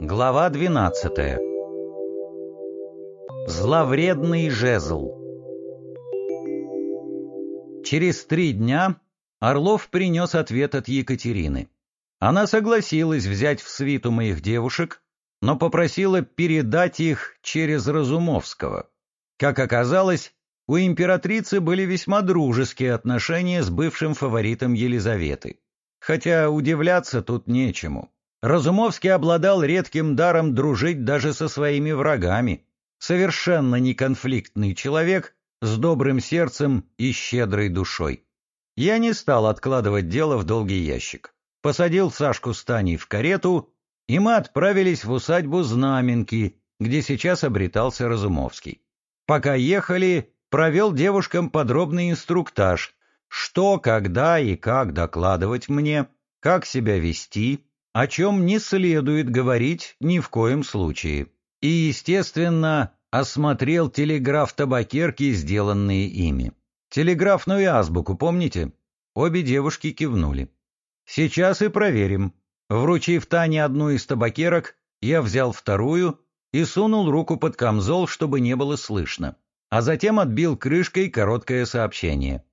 Глава 12 Зловредный жезл Через три дня Орлов принес ответ от Екатерины. Она согласилась взять в свиту моих девушек, но попросила передать их через Разумовского. Как оказалось, у императрицы были весьма дружеские отношения с бывшим фаворитом Елизаветы. Хотя удивляться тут нечему. Разумовский обладал редким даром дружить даже со своими врагами. Совершенно неконфликтный человек с добрым сердцем и щедрой душой. Я не стал откладывать дело в долгий ящик. Посадил Сашку с Таней в карету, и мы отправились в усадьбу Знаменки, где сейчас обретался Разумовский. Пока ехали, провел девушкам подробный инструктаж, что, когда и как докладывать мне, как себя вести, о чем не следует говорить ни в коем случае. И, естественно, осмотрел телеграф табакерки, сделанные ими. Телеграфную азбуку, помните? Обе девушки кивнули. Сейчас и проверим. Вручив Тане одну из табакерок, я взял вторую и сунул руку под камзол, чтобы не было слышно, а затем отбил крышкой короткое сообщение.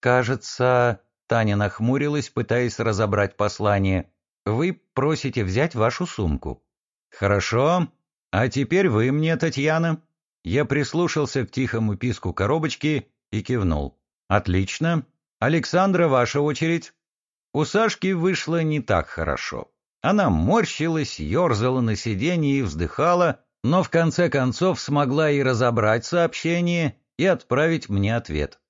«Кажется...» — Таня нахмурилась, пытаясь разобрать послание. «Вы просите взять вашу сумку». «Хорошо. А теперь вы мне, Татьяна». Я прислушался к тихому писку коробочки и кивнул. «Отлично. Александра, ваша очередь». У Сашки вышло не так хорошо. Она морщилась, ерзала на сиденье и вздыхала, но в конце концов смогла и разобрать сообщение, и отправить мне ответ.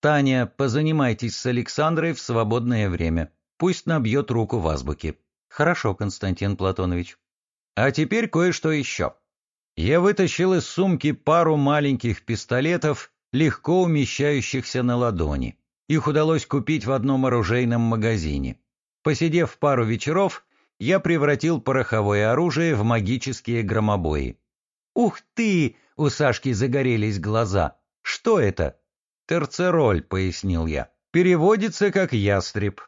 «Таня, позанимайтесь с Александрой в свободное время. Пусть набьет руку в азбуке». «Хорошо, Константин Платонович». «А теперь кое-что еще». Я вытащил из сумки пару маленьких пистолетов, легко умещающихся на ладони. Их удалось купить в одном оружейном магазине. Посидев пару вечеров, я превратил пороховое оружие в магические громобои. «Ух ты!» — у Сашки загорелись глаза. «Что это?» «Терцероль», — пояснил я. «Переводится как ястреб.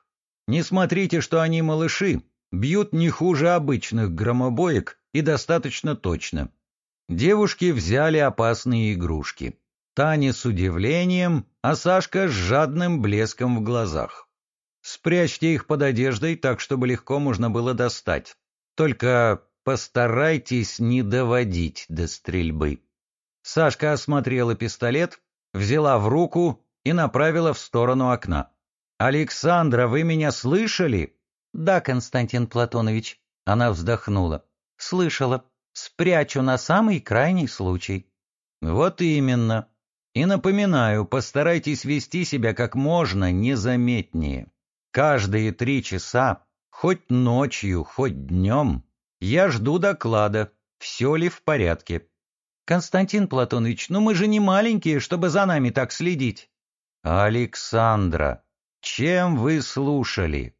Не смотрите, что они малыши. Бьют не хуже обычных громобоек и достаточно точно». Девушки взяли опасные игрушки. Таня с удивлением, а Сашка с жадным блеском в глазах. Спрячьте их под одеждой так, чтобы легко можно было достать. Только постарайтесь не доводить до стрельбы. Сашка осмотрела пистолет, взяла в руку и направила в сторону окна. «Александра, вы меня слышали?» «Да, Константин Платонович», — она вздохнула. «Слышала. Спрячу на самый крайний случай». «Вот именно. И напоминаю, постарайтесь вести себя как можно незаметнее. Каждые три часа, хоть ночью, хоть днем, я жду доклада, все ли в порядке. Константин Платонович, ну мы же не маленькие, чтобы за нами так следить. Александра, чем вы слушали?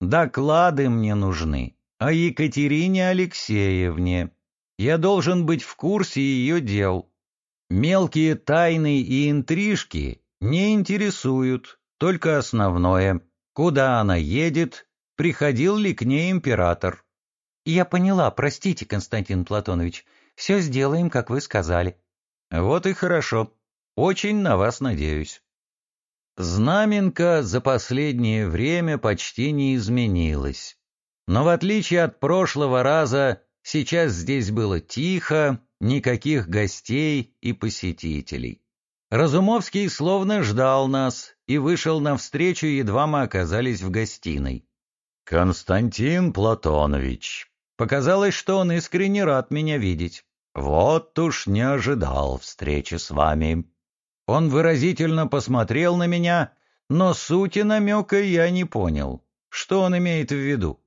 Доклады мне нужны о Екатерине Алексеевне. Я должен быть в курсе ее дел. Мелкие тайны и интрижки не интересуют, только основное. Куда она едет, приходил ли к ней император. Я поняла, простите, Константин Платонович. Все сделаем, как вы сказали. Вот и хорошо. Очень на вас надеюсь. Знаменка за последнее время почти не изменилась. Но в отличие от прошлого раза, сейчас здесь было тихо, никаких гостей и посетителей. Разумовский словно ждал нас и вышел навстречу, едва мы оказались в гостиной. «Константин Платонович». Показалось, что он искренне рад меня видеть. «Вот уж не ожидал встречи с вами». Он выразительно посмотрел на меня, но сути намека я не понял. Что он имеет в виду?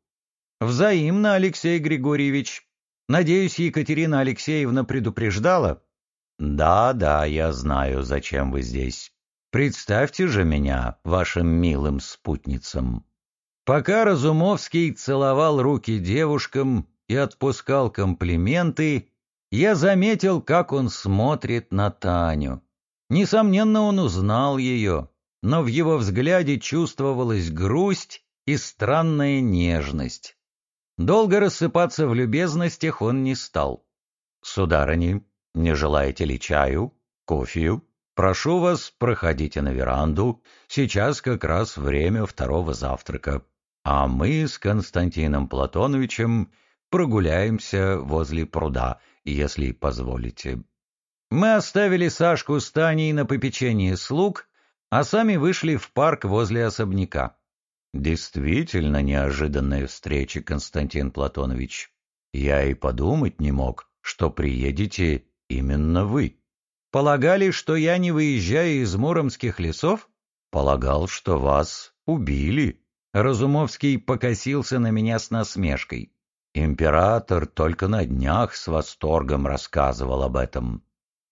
«Взаимно, Алексей Григорьевич», Надеюсь, Екатерина Алексеевна предупреждала? Да, да, я знаю, зачем вы здесь. Представьте же меня вашим милым спутницам. Пока Разумовский целовал руки девушкам и отпускал комплименты, я заметил, как он смотрит на Таню. Несомненно, он узнал ее, но в его взгляде чувствовалась грусть и странная нежность. Долго рассыпаться в любезностях он не стал. «Сударыни, не желаете ли чаю, кофею? Прошу вас, проходите на веранду. Сейчас как раз время второго завтрака. А мы с Константином Платоновичем прогуляемся возле пруда, если позволите». Мы оставили Сашку с Таней на попечении слуг, а сами вышли в парк возле особняка. Действительно неожиданная встреча, Константин Платонович. Я и подумать не мог, что приедете именно вы. Полагали, что я не выезжаю из муромских лесов? Полагал, что вас убили. Разумовский покосился на меня с насмешкой. Император только на днях с восторгом рассказывал об этом.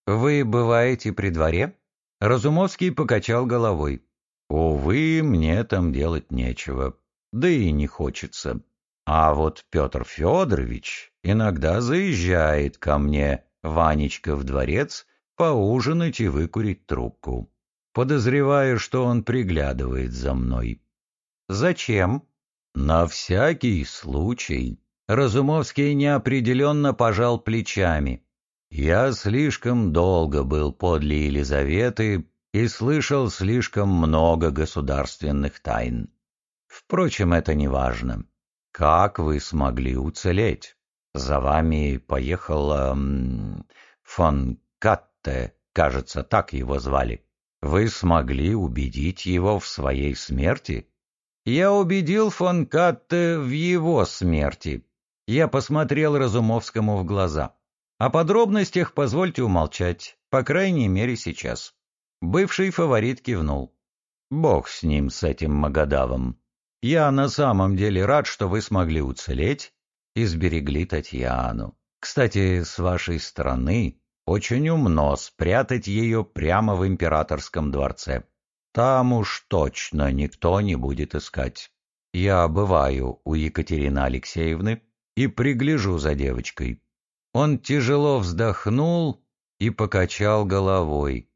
«Вы бываете при дворе?» Разумовский покачал головой. «Увы, мне там делать нечего, да и не хочется. А вот Петр Федорович иногда заезжает ко мне, Ванечка, в дворец, поужинать и выкурить трубку. Подозреваю, что он приглядывает за мной». «Зачем?» «На всякий случай». Разумовский неопределенно пожал плечами. Я слишком долго был подле Елизаветы и слышал слишком много государственных тайн. Впрочем, это не важно. Как вы смогли уцелеть? За вами поехала... фон Катте, кажется, так его звали. Вы смогли убедить его в своей смерти? Я убедил фон Катте в его смерти. Я посмотрел Разумовскому в глаза. О подробностях позвольте умолчать, по крайней мере сейчас. Бывший фаворит кивнул. Бог с ним, с этим Магадавом. Я на самом деле рад, что вы смогли уцелеть и сберегли Татьяну. Кстати, с вашей стороны очень умно спрятать ее прямо в императорском дворце. Там уж точно никто не будет искать. Я бываю у Екатерины Алексеевны и пригляжу за девочкой. Он тяжело вздохнул и покачал головой.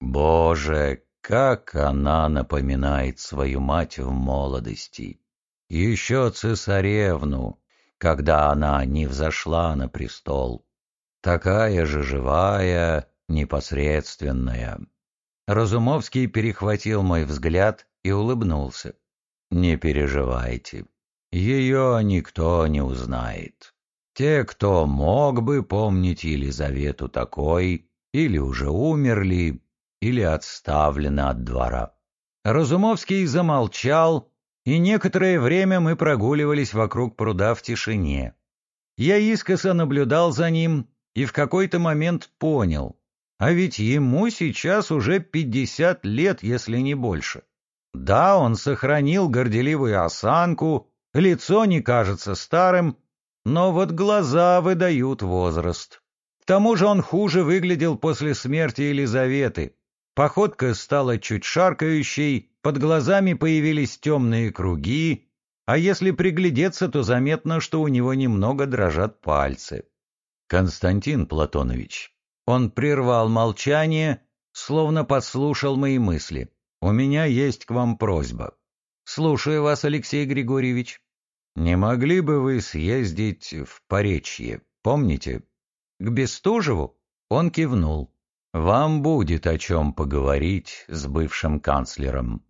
Боже, как она напоминает свою мать в молодости! Еще цесаревну, когда она не взошла на престол. Такая же живая, непосредственная. Разумовский перехватил мой взгляд и улыбнулся. «Не переживайте, ее никто не узнает. Те, кто мог бы помнить Елизавету такой, или уже умерли, или отставлены от двора. Разумовский замолчал, и некоторое время мы прогуливались вокруг пруда в тишине. Я искоса наблюдал за ним и в какой-то момент понял, а ведь ему сейчас уже пятьдесят лет, если не больше. Да, он сохранил горделивую осанку, лицо не кажется старым, но вот глаза выдают возраст. К тому же он хуже выглядел после смерти Елизаветы. Походка стала чуть шаркающей, под глазами появились темные круги, а если приглядеться, то заметно, что у него немного дрожат пальцы. Константин Платонович. Он прервал молчание, словно подслушал мои мысли. «У меня есть к вам просьба». «Слушаю вас, Алексей Григорьевич». Не могли бы вы съездить в Поречье, помните? К Бестужеву? Он кивнул. Вам будет о чем поговорить с бывшим канцлером.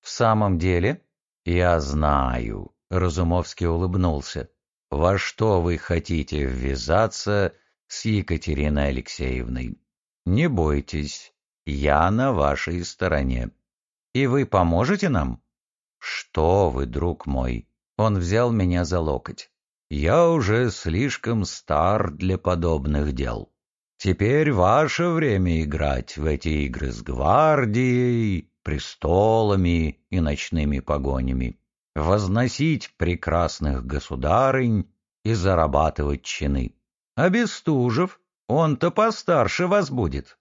В самом деле? Я знаю, Разумовский улыбнулся. Во что вы хотите ввязаться с Екатериной Алексеевной? Не бойтесь, я на вашей стороне. И вы поможете нам? Что вы, друг мой, он взял меня за локоть. «Я уже слишком стар для подобных дел. Теперь ваше время играть в эти игры с гвардией, престолами и ночными погонями, возносить прекрасных государынь и зарабатывать чины. А Бестужев, он-то постарше вас будет».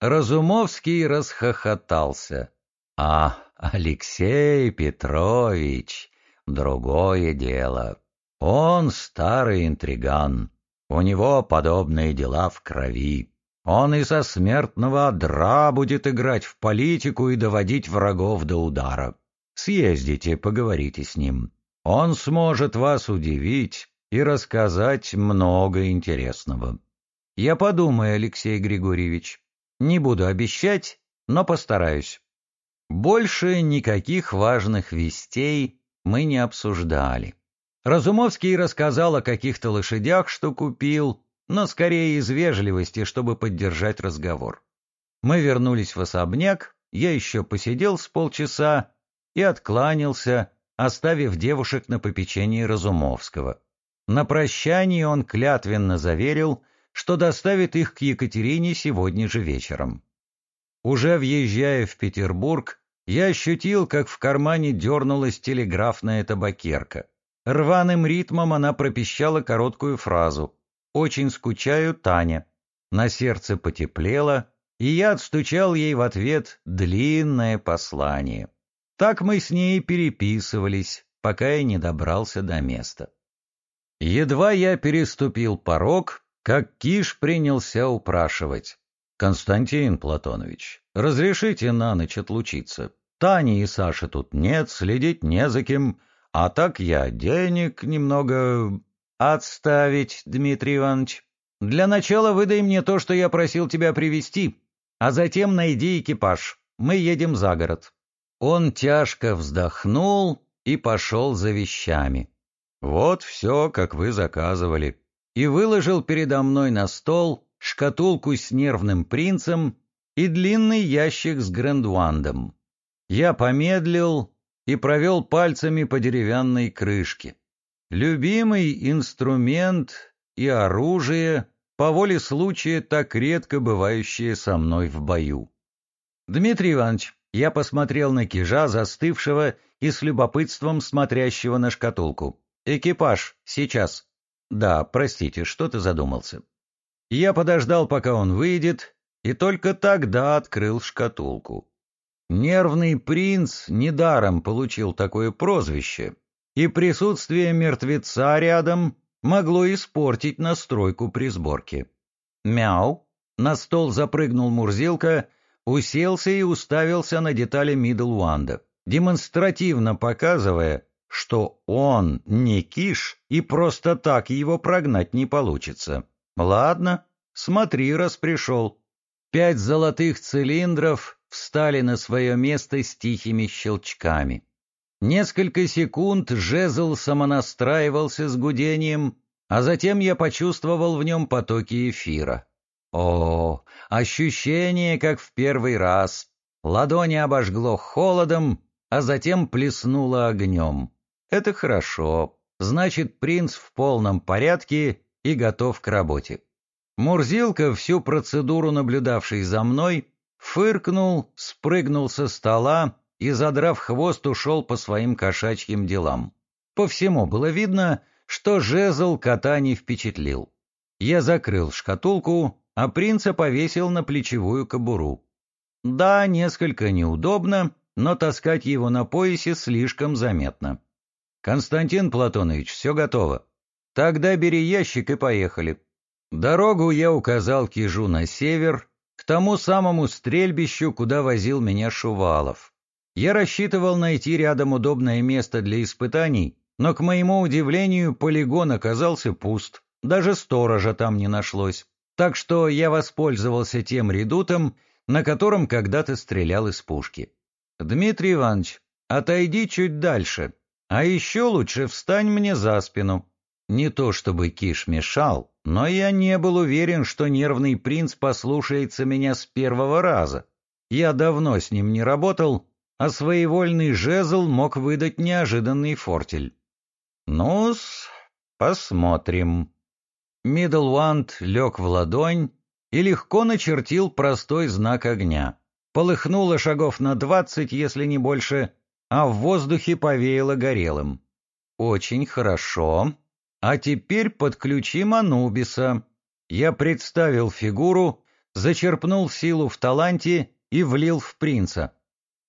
Разумовский расхохотался. «А, Алексей Петрович, Другое дело. Он старый интриган. У него подобные дела в крови. Он и со смертного одра будет играть в политику и доводить врагов до удара. Съездите, поговорите с ним. Он сможет вас удивить и рассказать много интересного. Я подумаю, Алексей Григорьевич. Не буду обещать, но постараюсь. Больше никаких важных вестей мы не обсуждали. Разумовский рассказал о каких-то лошадях, что купил, но скорее из вежливости, чтобы поддержать разговор. Мы вернулись в особняк, я еще посидел с полчаса и откланялся, оставив девушек на попечении Разумовского. На прощание он клятвенно заверил, что доставит их к Екатерине сегодня же вечером. Уже въезжая в Петербург, я ощутил, как в кармане дернулась телеграфная табакерка. Рваным ритмом она пропищала короткую фразу «Очень скучаю, Таня». На сердце потеплело, и я отстучал ей в ответ длинное послание. Так мы с ней переписывались, пока я не добрался до места. Едва я переступил порог, как Киш принялся упрашивать. «Константин Платонович, разрешите на ночь отлучиться. Тани и Саши тут нет, следить не за кем, а так я денег немного...» «Отставить, Дмитрий Иванович. Для начала выдай мне то, что я просил тебя привезти, а затем найди экипаж. Мы едем за город». Он тяжко вздохнул и пошел за вещами. «Вот все, как вы заказывали», и выложил передо мной на стол шкатулку с нервным принцем и длинный ящик с грандуандом. Я помедлил и провел пальцами по деревянной крышке. Любимый инструмент и оружие, по воле случая так редко бывающие со мной в бою. Дмитрий Иванович, я посмотрел на кижа, застывшего и с любопытством смотрящего на шкатулку. «Экипаж, сейчас». «Да, простите, что ты задумался?» Я подождал, пока он выйдет, и только тогда открыл шкатулку. Нервный принц недаром получил такое прозвище, и присутствие мертвеца рядом могло испортить настройку при сборке. «Мяу!» На стол запрыгнул Мурзилка, уселся и уставился на детали Мидлуанда, демонстративно показывая, что он не киш, и просто так его прогнать не получится. Ладно, смотри, раз пришел. Пять золотых цилиндров встали на свое место с тихими щелчками. Несколько секунд жезл самонастраивался с гудением, а затем я почувствовал в нем потоки эфира. О, ощущение, как в первый раз. Ладони обожгло холодом, а затем плеснуло огнем. Это хорошо. Значит, принц в полном порядке и готов к работе. Мурзилка, всю процедуру наблюдавший за мной, фыркнул, спрыгнул со стола и, задрав хвост, ушел по своим кошачьим делам. По всему было видно, что жезл кота не впечатлил. Я закрыл шкатулку, а принца повесил на плечевую кобуру. Да, несколько неудобно, но таскать его на поясе слишком заметно. «Константин Платонович, все готово. Тогда бери ящик и поехали». Дорогу я указал Кижу на север, к тому самому стрельбищу, куда возил меня Шувалов. Я рассчитывал найти рядом удобное место для испытаний, но, к моему удивлению, полигон оказался пуст, даже сторожа там не нашлось. Так что я воспользовался тем редутом, на котором когда-то стрелял из пушки. «Дмитрий Иванович, отойди чуть дальше, а еще лучше встань мне за спину». Не то чтобы Киш мешал, но я не был уверен, что нервный принц послушается меня с первого раза. Я давно с ним не работал, а своевольный жезл мог выдать неожиданный фортель. Ну-с, посмотрим. Миддлванд лег в ладонь и легко начертил простой знак огня. Полыхнуло шагов на двадцать, если не больше, а в воздухе повеяло горелым. Очень хорошо. А теперь подключим Анубиса. Я представил фигуру, зачерпнул силу в таланте и влил в принца.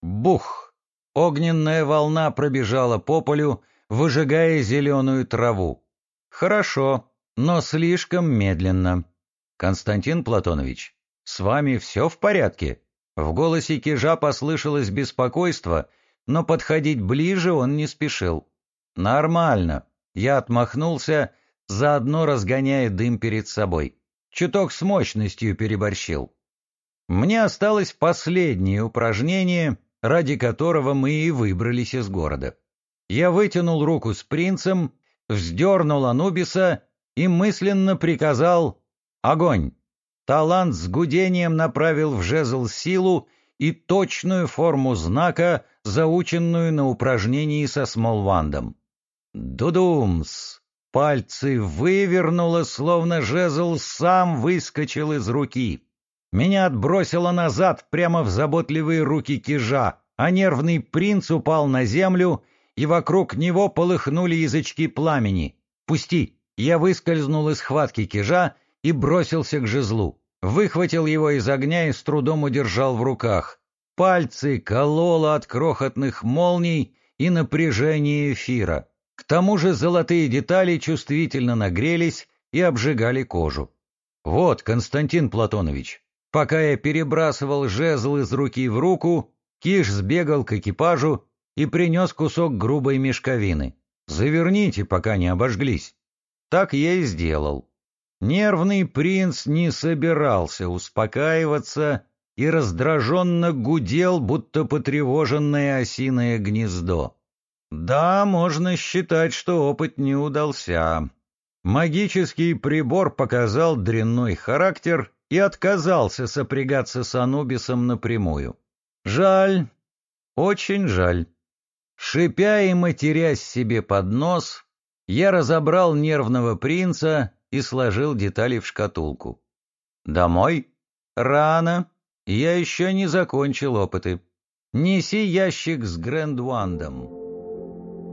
Бух! Огненная волна пробежала по полю, выжигая зеленую траву. Хорошо, но слишком медленно. Константин Платонович, с вами все в порядке? В голосе Кижа послышалось беспокойство, но подходить ближе он не спешил. Нормально. Я отмахнулся, заодно разгоняя дым перед собой. Чуток с мощностью переборщил. Мне осталось последнее упражнение, ради которого мы и выбрались из города. Я вытянул руку с принцем, вздернул Анубиса и мысленно приказал «Огонь!». Талант с гудением направил в жезл силу и точную форму знака, заученную на упражнении со Смолвандом. Дудумс! Пальцы вывернуло, словно жезл сам выскочил из руки. Меня отбросило назад прямо в заботливые руки кижа, а нервный принц упал на землю, и вокруг него полыхнули язычки пламени. «Пусти!» Я выскользнул из схватки кижа и бросился к жезлу. Выхватил его из огня и с трудом удержал в руках. Пальцы кололо от крохотных молний и напряжения эфира. К тому же золотые детали чувствительно нагрелись и обжигали кожу. Вот, Константин Платонович, пока я перебрасывал жезл из руки в руку, Киш сбегал к экипажу и принес кусок грубой мешковины. Заверните, пока не обожглись. Так я и сделал. Нервный принц не собирался успокаиваться и раздраженно гудел, будто потревоженное осиное гнездо. Да, можно считать, что опыт не удался. Магический прибор показал дрянной характер и отказался сопрягаться с Анубисом напрямую. Жаль, очень жаль. Шипя и матерясь себе под нос, я разобрал нервного принца и сложил детали в шкатулку. «Домой? Рано. Я еще не закончил опыты. Неси ящик с Грэндвандом».